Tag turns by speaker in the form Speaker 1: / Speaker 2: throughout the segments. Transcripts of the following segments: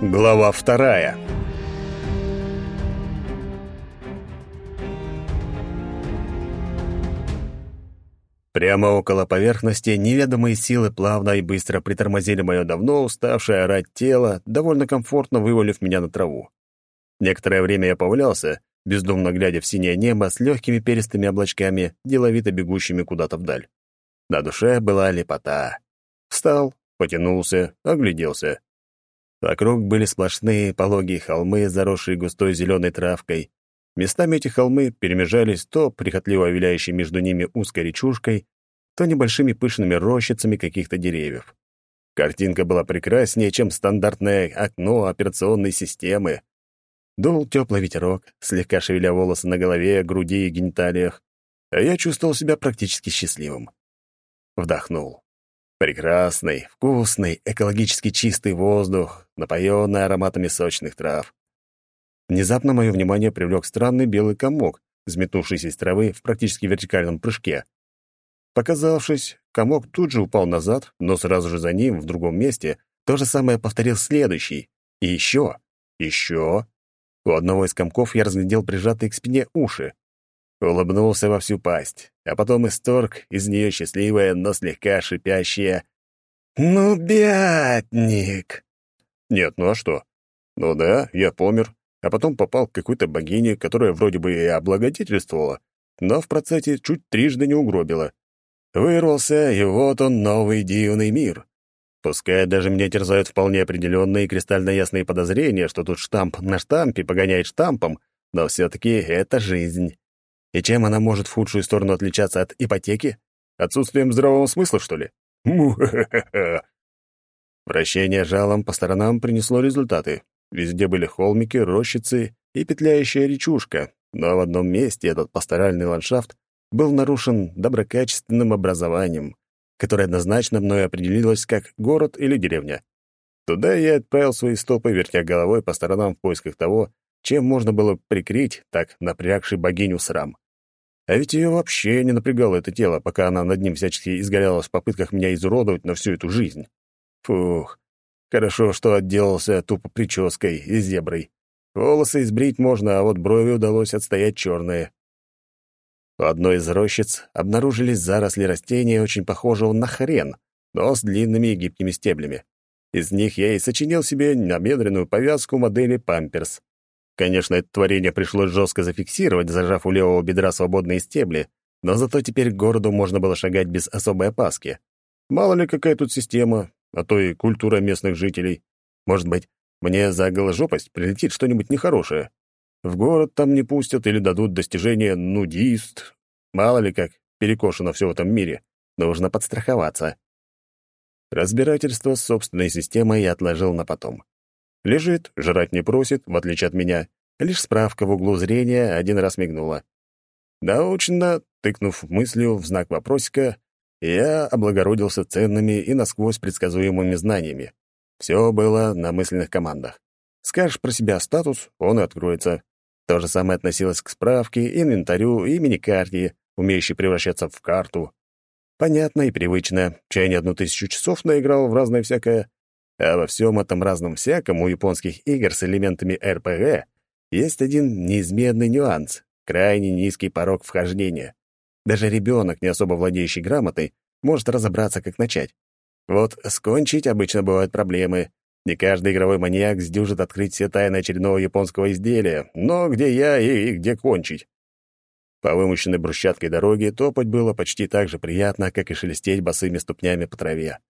Speaker 1: Глава вторая. Прямо около поверхности неведомые силы плавно и быстро притормозили мое давно уставшее орать тело, довольно комфортно вывалив меня на траву. Некоторое время я повалялся, бездумно глядя в синее небо с легкими перистыми облачками, деловито бегущими куда-то вдаль. На душе была лепота. Встал, потянулся, огляделся. Вокруг были сплошные пологие холмы, заросшие густой зеленой травкой. Местами эти холмы перемежались то прихотливо виляющей между ними узкой речушкой, то небольшими пышными рощицами каких-то деревьев. Картинка была прекраснее, чем стандартное окно операционной системы. Дул теплый ветерок, слегка шевеля волосы на голове, груди и гениталиях, а я чувствовал себя практически счастливым. Вдохнул. Прекрасный, вкусный, экологически чистый воздух, напоенный ароматами сочных трав. Внезапно мое внимание привлек странный белый комок, взметнувшийся из травы в практически вертикальном прыжке. Показавшись, комок тут же упал назад, но сразу же за ним, в другом месте, то же самое повторил следующий. И еще, еще. У одного из комков я разглядел прижатые к спине уши. Улыбнулся во всю пасть, а потом исторг из нее счастливое, но слегка шипящее «Ну, бятник!» Нет, ну а что? Ну да, я помер, а потом попал к какой-то богине, которая вроде бы и облагодетельствовала, но в процессе чуть трижды не угробила. Вырвался, и вот он, новый дивный мир. Пускай даже меня терзают вполне определенные кристально ясные подозрения, что тут штамп на штампе погоняет штампом, но все-таки это жизнь. И чем она может в худшую сторону отличаться от ипотеки? Отсутствием здравого смысла, что ли? Вращение жалом по сторонам принесло результаты. Везде были холмики, рощицы и петляющая речушка, но в одном месте этот пасторальный ландшафт был нарушен доброкачественным образованием, которое однозначно мною определилось как город или деревня. Туда я отправил свои стопы, вертя головой по сторонам в поисках того, чем можно было прикрыть так напрягший богиню срам. А ведь ее вообще не напрягало это тело, пока она над ним всячески изгоряла в попытках меня изуродовать на всю эту жизнь. Фух, хорошо, что отделался тупо прической и зеброй. Волосы избрить можно, а вот брови удалось отстоять черные. В одной из рощиц обнаружились заросли растения, очень похожего на хрен, но с длинными и гибкими стеблями. Из них я и сочинил себе намедренную повязку модели «Памперс». Конечно, это творение пришлось жестко зафиксировать, зажав у левого бедра свободные стебли, но зато теперь к городу можно было шагать без особой опаски. Мало ли какая тут система, а то и культура местных жителей. Может быть, мне за голожопость прилетит что-нибудь нехорошее. В город там не пустят или дадут достижение нудист. Мало ли как перекошено все в этом мире. Нужно подстраховаться. Разбирательство с собственной системой я отложил на потом. Лежит, жрать не просит, в отличие от меня. Лишь справка в углу зрения один раз мигнула. Научно, тыкнув мыслью в знак вопросика, я облагородился ценными и насквозь предсказуемыми знаниями. Все было на мысленных командах. Скажешь про себя статус, он и откроется. То же самое относилось к справке, инвентарю и миникарте, умеющей превращаться в карту. Понятно и привычно. Чай не одну тысячу часов наиграл в разное всякое. А во всем этом разном всяком у японских игр с элементами РПГ есть один неизменный нюанс — крайне низкий порог вхождения. Даже ребенок, не особо владеющий грамотой, может разобраться, как начать. Вот скончить обычно бывают проблемы. Не каждый игровой маньяк сдюжит открыть все тайны очередного японского изделия, но где я и, и где кончить? По вымощенной брусчаткой дороге топать было почти так же приятно, как и шелестеть босыми ступнями по траве.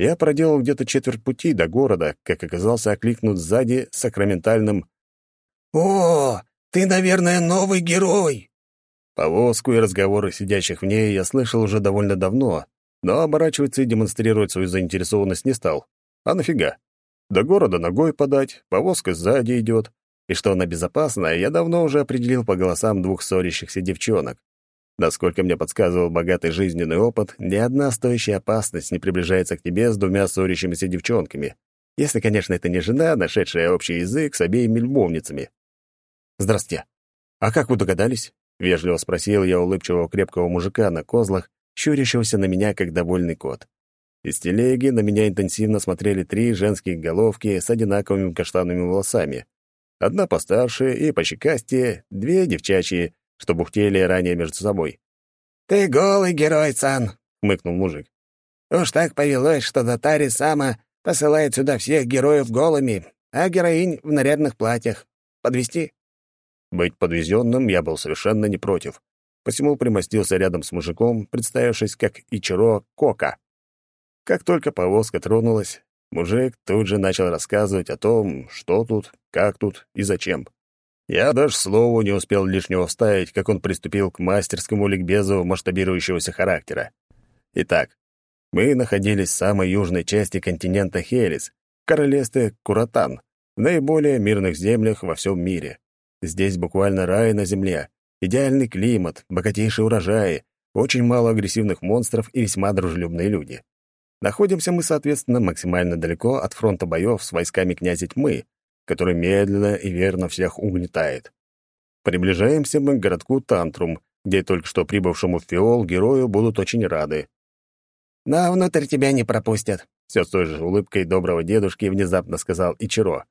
Speaker 1: Я проделал где-то четверть пути до города, как оказался окликнут сзади сакраментальным «О, ты, наверное, новый герой!» Повозку и разговоры сидящих в ней я слышал уже довольно давно, но оборачиваться и демонстрировать свою заинтересованность не стал. А нафига? До города ногой подать, повозка сзади идет. И что она безопасная, я давно уже определил по голосам двух ссорящихся девчонок. Насколько мне подсказывал богатый жизненный опыт, ни одна стоящая опасность не приближается к тебе с двумя ссорящимися девчонками. Если, конечно, это не жена, нашедшая общий язык с обеими любовницами. «Здравствуйте. А как вы догадались?» — вежливо спросил я улыбчивого крепкого мужика на козлах, щурящегося на меня, как довольный кот. Из телеги на меня интенсивно смотрели три женские головки с одинаковыми каштанными волосами. Одна постарше и почекастее, две девчачьи, что бухтели ранее между собой.
Speaker 2: «Ты голый герой, Сан!» — хмыкнул мужик. «Уж так повелось, что Датари сама посылает сюда всех героев голыми, а героинь в нарядных платьях. Подвести?
Speaker 1: Быть подвезенным я был совершенно не против, посему примостился рядом с мужиком, представившись как Ичиро Кока. Как только повозка тронулась, мужик тут же начал рассказывать о том, что тут, как тут и зачем. Я даже слову не успел лишнего вставить, как он приступил к мастерскому ликбезу масштабирующегося характера. Итак, мы находились в самой южной части континента Хелис, в королевстве Куратан, в наиболее мирных землях во всем мире. Здесь буквально рай на земле, идеальный климат, богатейшие урожаи, очень мало агрессивных монстров и весьма дружелюбные люди. Находимся мы, соответственно, максимально далеко от фронта боев с войсками князя тьмы, который медленно и верно всех угнетает. Приближаемся мы к городку Тантрум, где только что прибывшему в Фиол герою будут очень рады.
Speaker 2: «Но внутрь тебя не пропустят», —
Speaker 1: все с той же улыбкой доброго дедушки внезапно сказал Ичиро.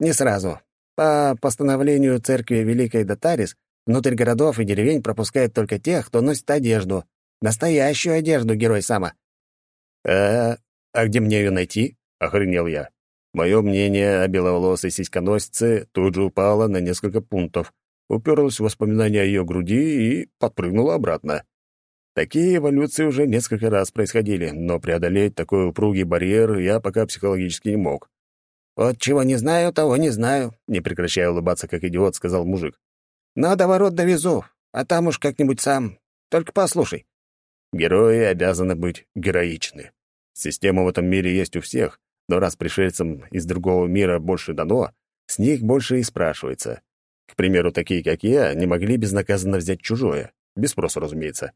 Speaker 2: «Не сразу. По постановлению церкви Великой Датарис внутрь городов и деревень пропускают только тех, кто носит одежду. Настоящую одежду, герой Сама.
Speaker 1: «А, а где мне ее найти?» — охренел я. Мое мнение о беловолосой сиськоносице тут же упало на несколько пунктов, уперлось в воспоминания о ее груди и подпрыгнуло обратно. Такие эволюции уже несколько раз происходили, но преодолеть такой упругий барьер я пока психологически не мог.
Speaker 2: «Вот чего не знаю, того не знаю», — не прекращая улыбаться, как идиот, сказал мужик. «Но до ворот довезу, а там уж как-нибудь сам. Только послушай.
Speaker 1: Герои обязаны быть героичны. Система в этом мире есть у всех, но раз пришельцам из другого мира больше дано, с них больше и спрашивается. К примеру, такие, как я, не могли безнаказанно взять чужое. Без спроса, разумеется.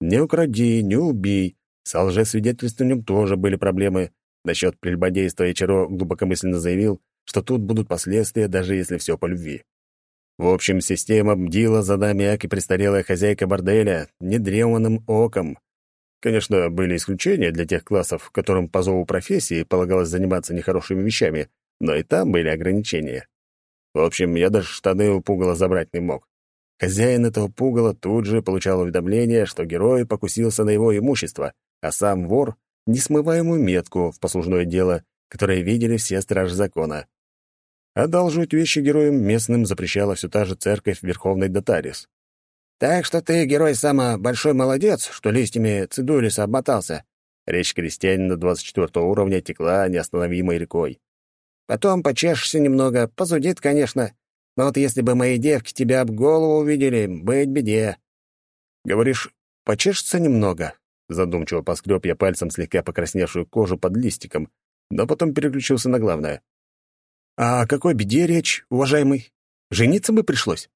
Speaker 1: Не укради, не убей. С лжесвидетельствованием тоже были проблемы. Насчет прелюбодейства Ичаро глубокомысленно заявил, что тут будут последствия, даже если все по любви. В общем, система бдила за нами, как и престарелая хозяйка борделя, недреванным оком. Конечно, были исключения для тех классов, которым по зову профессии полагалось заниматься нехорошими вещами, но и там были ограничения. В общем, я даже штаны у пугала забрать не мог. Хозяин этого пугала тут же получал уведомление, что герой покусился на его имущество, а сам вор — несмываемую метку в послужное дело, которое видели все стражи закона. Одолживать вещи героям местным запрещала все та же церковь Верховной Датарис.
Speaker 2: «Так что ты, герой Сама, большой молодец, что листьями Цидулиса обмотался».
Speaker 1: Речь крестьянина 24 уровня текла неостановимой рекой.
Speaker 2: «Потом почешешься немного, позудит, конечно, но вот если бы мои девки тебя об голову увидели, быть беде».
Speaker 1: «Говоришь, почешется немного?» Задумчиво поскреб я пальцем слегка покрасневшую кожу под листиком, но потом переключился на главное. «А о какой беде речь, уважаемый? Жениться бы пришлось?»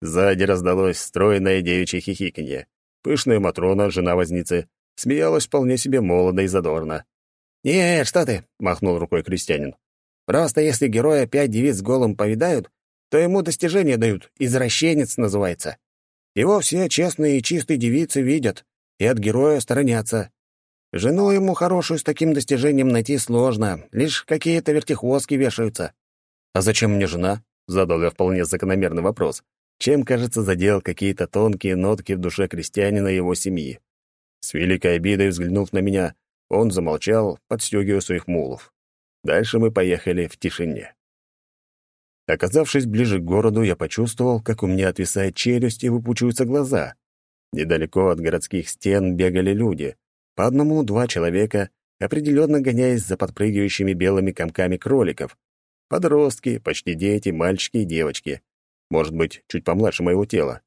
Speaker 1: Сзади раздалось стройное девичье хихиканье. Пышная Матрона, жена возницы, смеялась вполне себе молодо и задорно.
Speaker 2: «Не, что ты!» — махнул рукой крестьянин. «Просто если героя пять девиц голым повидают, то ему достижения дают, извращенец называется. Его все честные и чистые девицы видят и от героя сторонятся. Жену ему хорошую с таким достижением найти сложно, лишь какие-то вертихвостки вешаются.
Speaker 1: «А зачем мне жена?» — задал я вполне закономерный вопрос, чем, кажется, задел какие-то тонкие нотки в душе крестьянина и его семьи. С великой обидой взглянув на меня, он замолчал, подстегивая своих мулов. Дальше мы поехали в тишине. Оказавшись ближе к городу, я почувствовал, как у меня отвисает челюсть и выпучиваются глаза. Недалеко от городских стен бегали люди, по одному-два человека, определенно гоняясь за подпрыгивающими белыми комками кроликов. Подростки, почти дети, мальчики и девочки. Может быть, чуть помладше моего тела.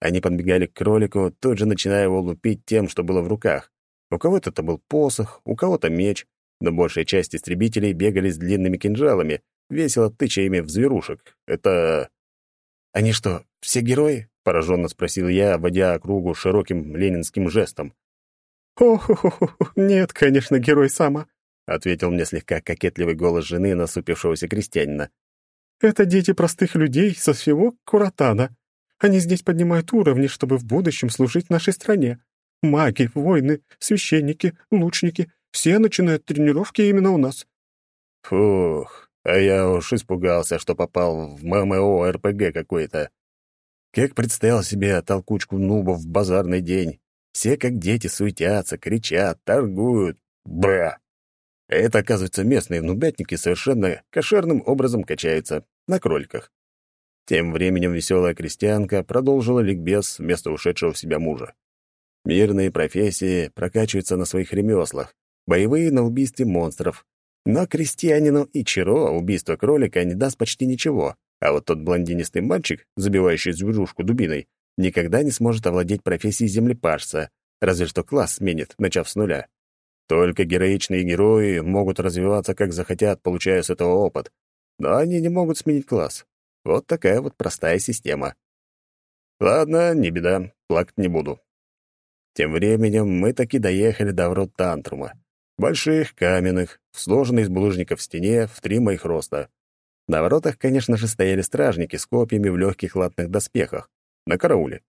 Speaker 1: Они подбегали к кролику, тут же начиная его лупить тем, что было в руках. У кого-то это был посох, у кого-то меч, но большая часть истребителей бегали с длинными кинжалами, весело тыча ими в зверушек. Это... «Они что, все герои?» — пораженно спросил я, водя округу широким ленинским жестом.
Speaker 3: «О, нет, конечно, герой Сама», —
Speaker 1: ответил мне слегка кокетливый голос жены насупившегося крестьянина.
Speaker 3: «Это дети простых людей со всего Куратана. Они здесь поднимают уровни, чтобы в будущем служить нашей стране. Маги, воины, священники, лучники — Все начинают тренировки именно у нас».
Speaker 1: Фух, а я уж испугался, что попал в ММО РПГ какой-то. Как представил себе толкучку нубов в базарный день. Все как дети суетятся, кричат, торгуют. Бра! Это, оказывается, местные нубятники совершенно кошерным образом качаются на кроликах. Тем временем веселая крестьянка продолжила ликбез вместо ушедшего в себя мужа. Мирные профессии прокачиваются на своих ремеслах, боевые — на убийстве монстров. Но крестьянину и Чиро убийство кролика не даст почти ничего, а вот тот блондинистый мальчик, забивающий зверушку дубиной, никогда не сможет овладеть профессией землепашца, разве что класс сменит, начав с нуля. Только героичные герои могут развиваться как захотят, получая с этого опыт, но они не могут сменить класс. Вот такая вот простая система. Ладно, не беда, плакать не буду. Тем временем мы таки доехали до ворот Тантрума. Больших, каменных, сложенных из булыжников в стене в три моих роста. На воротах, конечно же, стояли стражники с копьями в легких латных доспехах. На карауле.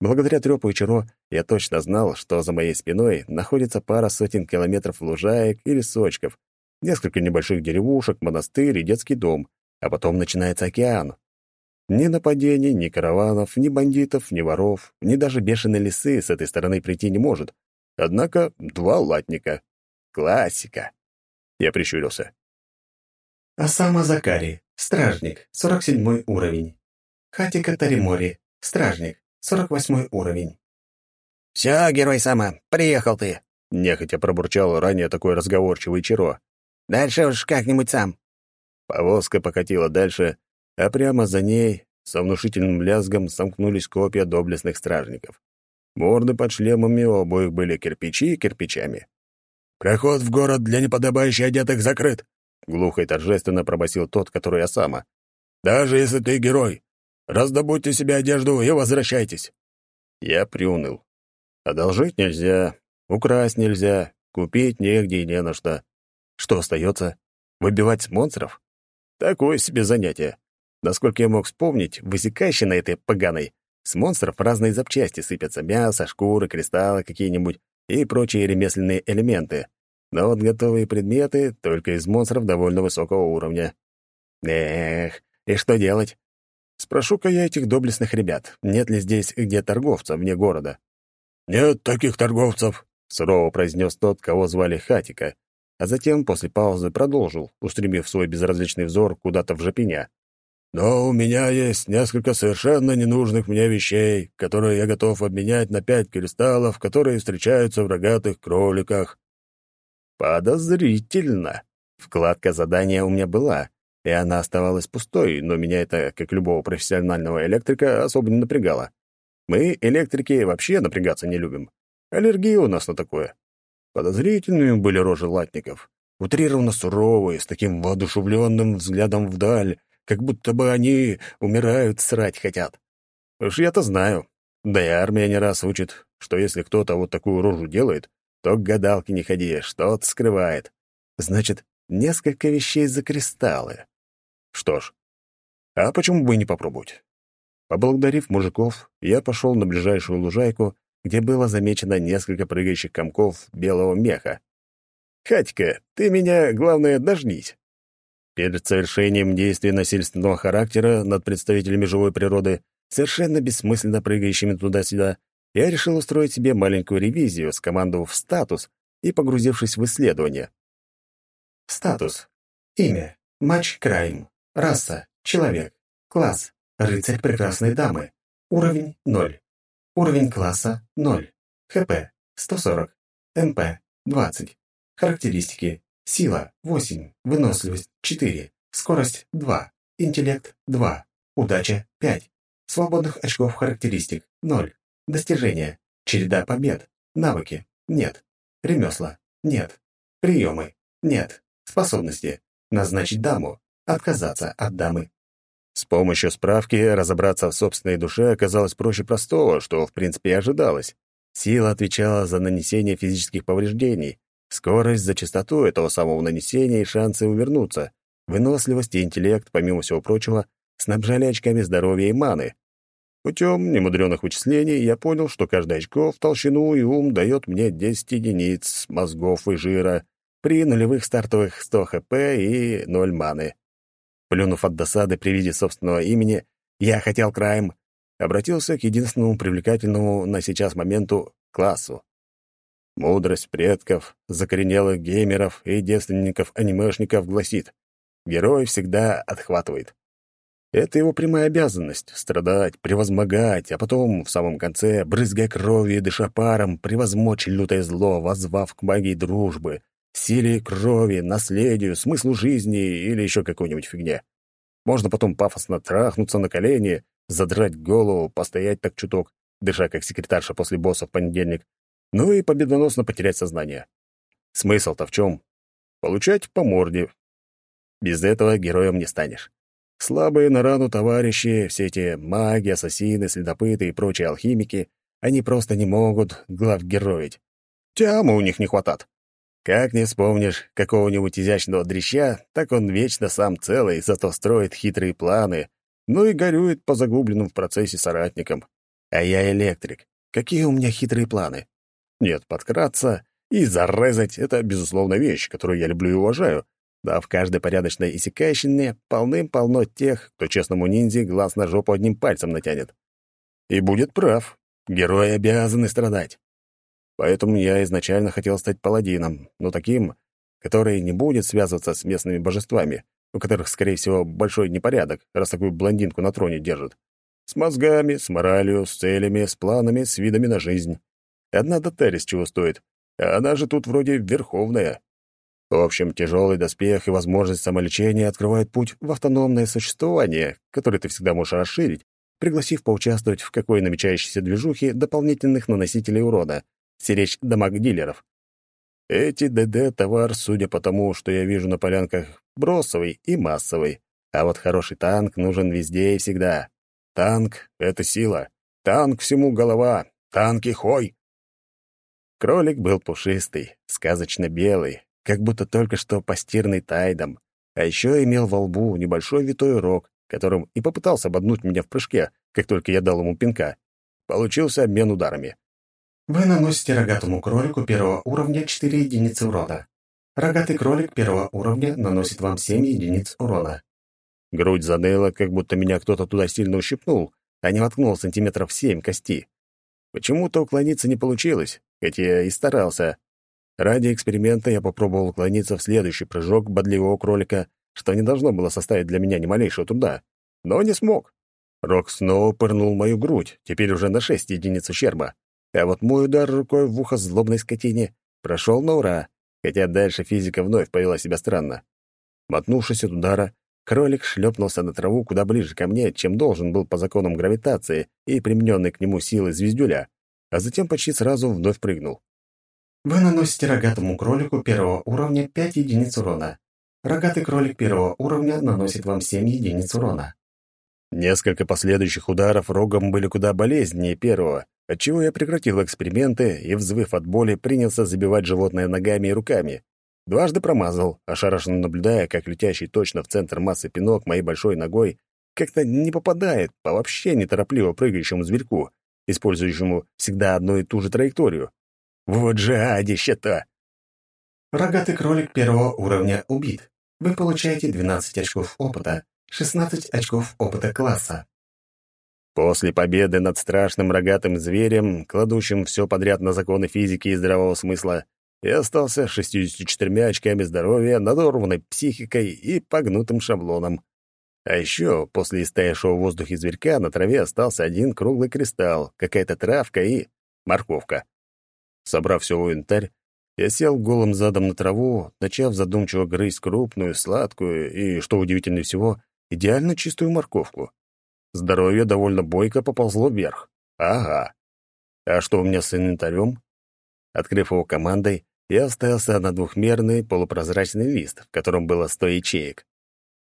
Speaker 1: Благодаря трёпу и Чаро я точно знал, что за моей спиной находится пара сотен километров лужаек и лесочков, несколько небольших деревушек, монастырь и детский дом, а потом начинается океан. Ни нападений, ни караванов, ни бандитов, ни воров, ни даже бешеной лисы с этой стороны прийти не может. Однако два латника. Классика. Я прищурился.
Speaker 4: Асама Закари, стражник, 47 уровень. Хатика Таримори, стражник, 48 уровень.
Speaker 2: «Все, герой Сама, приехал ты!»
Speaker 1: — нехотя пробурчал ранее такой разговорчивый Чиро.
Speaker 2: «Дальше уж как-нибудь сам».
Speaker 1: Повозка покатила дальше, а прямо за ней со внушительным лязгом сомкнулись копья доблестных стражников. Морды под шлемами у обоих были кирпичи кирпичами.
Speaker 5: «Проход в город для неподобающе одетых закрыт», —
Speaker 1: глухо и торжественно пробасил тот, который Осама.
Speaker 5: «Даже если ты герой, раздобудьте себе одежду и возвращайтесь».
Speaker 1: Я приуныл. Одолжить нельзя, украсть нельзя, купить негде и не на что. Что остается? Выбивать монстров? Такое себе занятие. Насколько я мог вспомнить, высекающей этой поганой, с монстров разные запчасти сыпятся, мясо, шкуры, кристаллы какие-нибудь и прочие ремесленные элементы. Но вот готовые предметы только из монстров довольно высокого уровня. Эх, и что делать? Спрошу-ка я этих доблестных ребят, нет ли здесь где торговца вне города.
Speaker 5: «Нет таких торговцев», — сурово произнес тот, кого звали Хатика,
Speaker 1: а затем после паузы продолжил, устремив свой безразличный взор куда-то в жопеня.
Speaker 5: «Но у меня есть несколько совершенно ненужных мне вещей, которые я готов обменять на пять кристаллов, которые встречаются в рогатых кроликах».
Speaker 1: Подозрительно. Вкладка задания у меня была, и она оставалась пустой, но меня это, как любого профессионального электрика, особо не напрягало. Мы, электрики, вообще напрягаться не любим. Аллергия у нас на такое. Подозрительными были рожи латников. Утрированно суровые, с таким воодушевленным взглядом вдаль, как будто бы они умирают, срать хотят. Уж я-то знаю. Да и армия не раз учит, что если кто-то вот такую рожу делает, то к гадалке не ходи, что-то скрывает. Значит, несколько вещей за кристаллы. Что ж, а почему бы и не попробовать? Поблагодарив мужиков, я пошел на ближайшую лужайку где было замечено несколько прыгающих комков белого меха. «Хатька, ты меня, главное, дожнись!» Перед совершением действий насильственного характера над представителями живой природы, совершенно бессмысленно прыгающими туда-сюда, я решил устроить себе маленькую ревизию, скомандовав статус и погрузившись в исследование.
Speaker 4: Статус. Имя. Матч Крайм. Раса. Человек. Класс. Рыцарь прекрасной дамы. Уровень 0. Уровень класса 0. ХП 140. МП 20. Характеристики. Сила 8. Выносливость 4. Скорость 2. Интеллект 2. Удача 5. Свободных очков характеристик 0. Достижения. Череда побед. Навыки. Нет. Ремесла. Нет. Приемы. Нет. Способности. Назначить даму. Отказаться от дамы.
Speaker 1: С помощью справки разобраться в собственной душе оказалось проще простого, что, в принципе, и ожидалось. Сила отвечала за нанесение физических повреждений, скорость за частоту этого самого нанесения и шансы увернуться, выносливость и интеллект, помимо всего прочего, снабжали очками здоровья и маны. Путем немудреных вычислений я понял, что каждое очко в толщину и ум дает мне 10 единиц мозгов и жира при нулевых стартовых 100 хп и 0 маны. Плюнув от досады при виде собственного имени, я хотел краем, обратился к единственному привлекательному на сейчас моменту классу. Мудрость предков, закоренелых геймеров и девственников-анимешников гласит, герой всегда отхватывает. Это его прямая обязанность — страдать, превозмогать, а потом, в самом конце, брызгая кровью и дыша паром, превозмочь лютое зло, воззвав к магии дружбы, силе крови, наследию, смыслу жизни или еще какой-нибудь фигне. Можно потом пафосно трахнуться на колени, задрать голову, постоять так чуток, дыша как секретарша после босса в понедельник, ну и победоносно потерять сознание. Смысл-то в чем? Получать по морде. Без этого героем не станешь. Слабые на рану товарищи, все эти маги, ассасины, следопыты и прочие алхимики, они просто не могут главгероить. Тямы у них не хватает. Как не вспомнишь какого-нибудь изящного дрища, так он вечно сам целый, зато строит хитрые планы, ну и горюет по загубленным в процессе соратникам. А я электрик. Какие у меня хитрые планы? Нет, подкраться и зарезать — это, безусловно, вещь, которую я люблю и уважаю. Да в каждой порядочной иссякающине полным-полно тех, кто честному ниндзе глаз на жопу одним пальцем натянет. И будет прав. Герои обязаны страдать. Поэтому я изначально хотел стать паладином, но таким, который не будет связываться с местными божествами, у которых, скорее всего, большой непорядок, раз такую блондинку на троне держат. С мозгами, с моралью, с целями, с планами, с видами на жизнь. Одна Дотарис чего стоит. А она же тут вроде верховная. В общем, тяжелый доспех и возможность самолечения открывают путь в автономное существование, которое ты всегда можешь расширить, пригласив поучаствовать в какой намечающейся движухе дополнительных наносителей урона, сиречь дамаг-дилеров. Эти ДД — товар, судя по тому, что я вижу на полянках, бросовый и массовый. А вот хороший танк нужен везде и всегда. Танк — это сила. Танк всему голова. Танки — хой. Кролик был пушистый, сказочно белый, как будто только что постирный тайдом, а еще имел во лбу небольшой витой рог, которым и попытался ободнуть меня в прыжке, как только я дал ему пинка. Получился обмен ударами.
Speaker 4: Вы наносите рогатому кролику первого уровня 4 единицы урона. Рогатый кролик первого уровня наносит вам 7 единиц урона.
Speaker 1: Грудь заныла, как будто меня кто-то туда сильно ущипнул, а не воткнул сантиметров семь кости. Почему-то уклониться не получилось, хотя я и старался. Ради эксперимента я попробовал уклониться в следующий прыжок бодливого кролика, что не должно было составить для меня ни малейшего труда. Но не смог. Рок снова пырнул мою грудь, теперь уже на шесть единиц ущерба. А вот мой удар рукой в ухо злобной скотине прошел на ура, хотя дальше физика вновь повела себя странно. Мотнувшись от удара, кролик шлепнулся на траву куда ближе ко мне, чем должен был по законам гравитации и примененной к нему силы звездюля а затем почти сразу вновь прыгнул.
Speaker 4: Вы наносите рогатому кролику первого уровня 5 единиц урона. Рогатый кролик первого уровня наносит вам 7 единиц урона.
Speaker 1: Несколько последующих ударов рогом были куда болезненнее первого, отчего я прекратил эксперименты и, взвыв от боли, принялся забивать животное ногами и руками. Дважды промазал, ошарашенно наблюдая, как летящий точно в центр массы пинок моей большой ногой как-то не попадает по вообще неторопливо прыгающему зверьку, использующему всегда одну и ту же траекторию. Вот же адище-то!
Speaker 4: Рогатый кролик первого уровня убит. Вы получаете 12 очков опыта, 16 очков опыта класса.
Speaker 1: После победы над страшным рогатым зверем, кладущим все подряд на законы физики и здравого смысла, я остался 64 очками здоровья, надорванной психикой и погнутым шаблоном. А еще после истаявшего в воздухе зверька на траве остался один круглый кристалл, какая-то травка и морковка. Собрав все в инвентарь, я сел голым задом на траву, начав задумчиво грызть крупную, сладкую и, что удивительнее всего, идеально чистую морковку. Здоровье довольно бойко поползло вверх. Ага. А что у меня с инвентарем? Открыв его командой, я остался на двухмерный полупрозрачный лист, в котором было сто ячеек.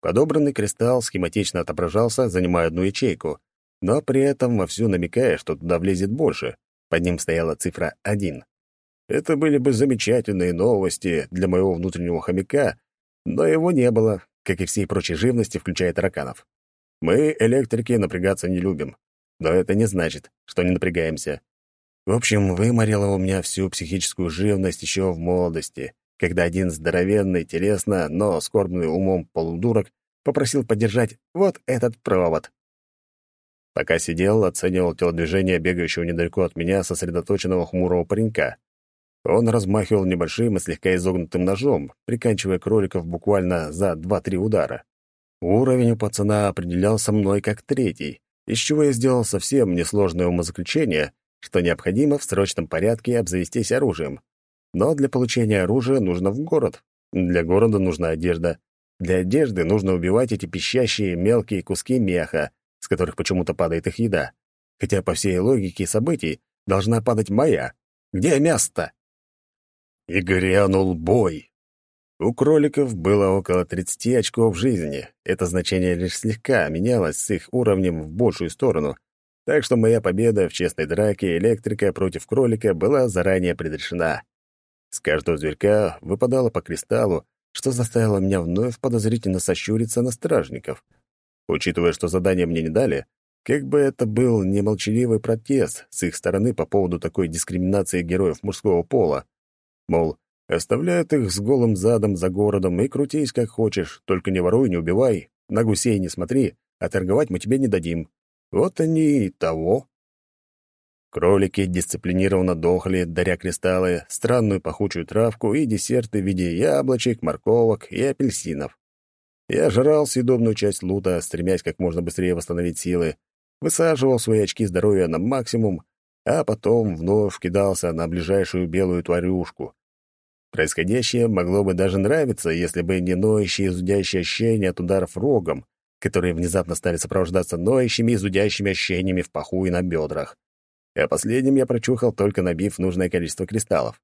Speaker 1: Подобранный кристалл схематично отображался, занимая одну ячейку, но при этом вовсю намекая, что туда влезет больше. Под ним стояла цифра 1. Это были бы замечательные новости для моего внутреннего хомяка, но его не было, как и всей прочей живности, включая тараканов. Мы, электрики, напрягаться не любим. но это не значит, что не напрягаемся. В общем, выморила у меня всю психическую живность еще в молодости, когда один здоровенный, телесно, но скорбный умом полудурок попросил подержать вот этот провод. Пока сидел, оценивал телодвижение бегающего недалеко от меня сосредоточенного хмурого паренька. Он размахивал небольшим и слегка изогнутым ножом, приканчивая кроликов буквально за два-три удара. Уровень у пацана определялся мной как третий, из чего я сделал совсем несложное умозаключение, что необходимо в срочном порядке обзавестись оружием. Но для получения оружия нужно в город. Для города нужна одежда. Для одежды нужно убивать эти пищащие мелкие куски меха, с которых почему-то падает их еда. Хотя по всей логике событий должна падать моя. Где место? И грянул бой. У кроликов было около 30 очков жизни. Это значение лишь слегка менялось с их уровнем в большую сторону. Так что моя победа в честной драке электрика против кролика была заранее предрешена. С каждого зверька выпадало по кристаллу, что заставило меня вновь подозрительно сощуриться на стражников. Учитывая, что задание мне не дали, как бы это был не молчаливый протест с их стороны по поводу такой дискриминации героев мужского пола. Мол, оставляют их с голым задом за городом и крутись как хочешь, только не воруй, не убивай, на гусей не смотри, а торговать мы тебе не дадим. Вот они и того. Кролики дисциплинированно дохли, даря кристаллы, странную пахучую травку и десерты в виде яблочек, морковок и апельсинов. Я жрал съедобную часть лута, стремясь как можно быстрее восстановить силы, высаживал свои очки здоровья на максимум, а потом вновь кидался на ближайшую белую тварюшку. Происходящее могло бы даже нравиться, если бы не ноющие зудящие ощущения от ударов рогом, которые внезапно стали сопровождаться ноющими и зудящими ощущениями в паху и на бедрах а последним я прочухал, только набив нужное количество кристаллов.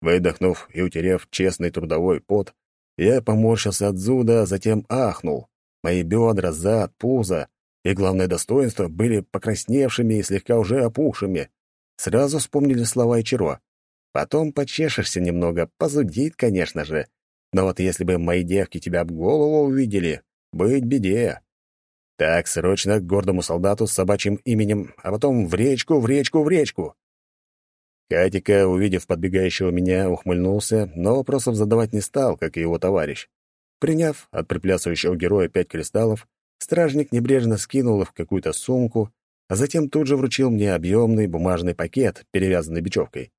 Speaker 1: Выдохнув и утерев честный трудовой пот, я поморщился от зуда, а затем ахнул. Мои бедра, зад, пузо и, главное достоинство, были покрасневшими и слегка уже опухшими. Сразу вспомнили слова Ичиро. Потом почешешься немного, позудит, конечно же. Но вот если бы мои девки тебя об голову увидели, быть беде. Так, срочно к гордому солдату с собачьим именем, а потом в речку, в речку, в речку. Катика, увидев подбегающего меня, ухмыльнулся, но вопросов задавать не стал, как и его товарищ. Приняв от приплясывающего героя пять кристаллов, стражник небрежно скинул их в какую-то сумку, а затем тут же вручил мне объемный бумажный пакет, перевязанный бечевкой.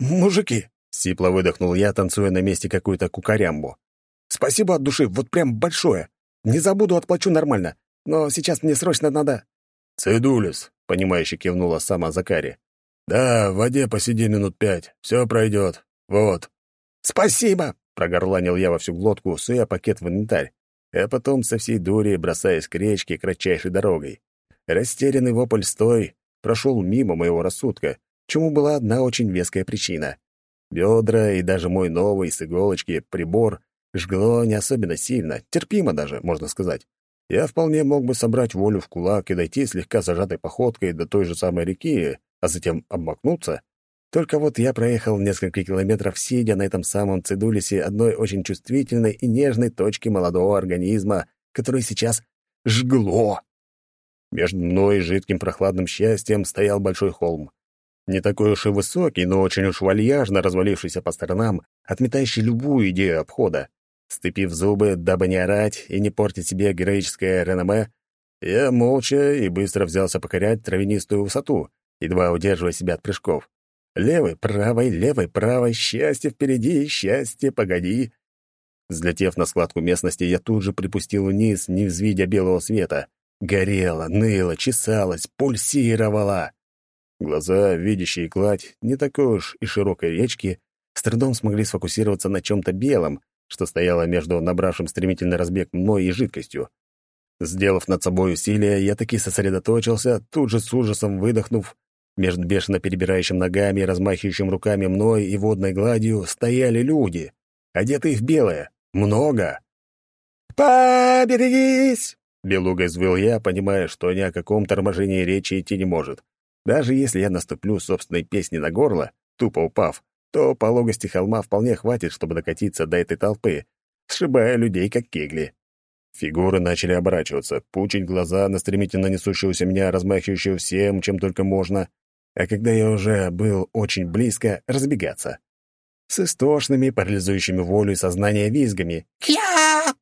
Speaker 2: «Мужики!»
Speaker 1: — сипло выдохнул я, танцуя на месте какую-то кукарямбу.
Speaker 2: «Спасибо от души, вот прям большое! Не забуду, отплачу нормально но сейчас мне срочно надо...»
Speaker 1: «Цидулис», — понимающе кивнула сама Закари.
Speaker 5: «Да, в воде посиди минут пять, все пройдет. Вот».
Speaker 2: «Спасибо!»
Speaker 1: — прогорланил я во всю глотку, суя пакет в инвентарь, а потом со всей дури бросаясь к речке кратчайшей дорогой. Растерянный вопль «Стой!» прошел мимо моего рассудка, чему была одна очень веская причина. Бедра и даже мой новый с иголочки прибор жгло не особенно сильно, терпимо даже, можно сказать я вполне мог бы собрать волю в кулак и дойти слегка зажатой походкой до той же самой реки, а затем обмакнуться. Только вот я проехал несколько километров, сидя на этом самом цидулисе одной очень чувствительной и нежной точки молодого организма, который сейчас жгло. Между мной и жидким прохладным счастьем стоял большой холм. Не такой уж и высокий, но очень уж вальяжно развалившийся по сторонам, отметающий любую идею обхода. Стыпив зубы, дабы не орать и не портить себе героическое реноме, я молча и быстро взялся покорять травянистую высоту, едва удерживая себя от прыжков. Левый, правой, левой, правой, счастье впереди, счастье, погоди. Взлетев на складку местности, я тут же припустил вниз, не взвидя белого света. Горело, ныло, чесалось, пульсировало. Глаза, видящие гладь не такой уж и широкой речки, с трудом смогли сфокусироваться на чем-то белом, что стояло между набравшим стремительный разбег мной и жидкостью. Сделав над собой усилие, я таки сосредоточился, тут же с ужасом выдохнув. Между бешено перебирающим ногами и размахивающим руками мной и водной гладью стояли люди, одетые в белое. Много.
Speaker 2: «Поберегись!»
Speaker 1: — белугой взвыл я, понимая, что ни о каком торможении речи идти не может. Даже если я наступлю собственной песни на горло, тупо упав, то пологости холма вполне хватит, чтобы докатиться до этой толпы, сшибая людей как кегли. Фигуры начали оборачиваться, пучить глаза на стремительно несущегося меня, размахивающего всем, чем только можно, а когда я уже был очень близко, разбегаться. С истошными, парализующими волю и сознание визгами. «Кья!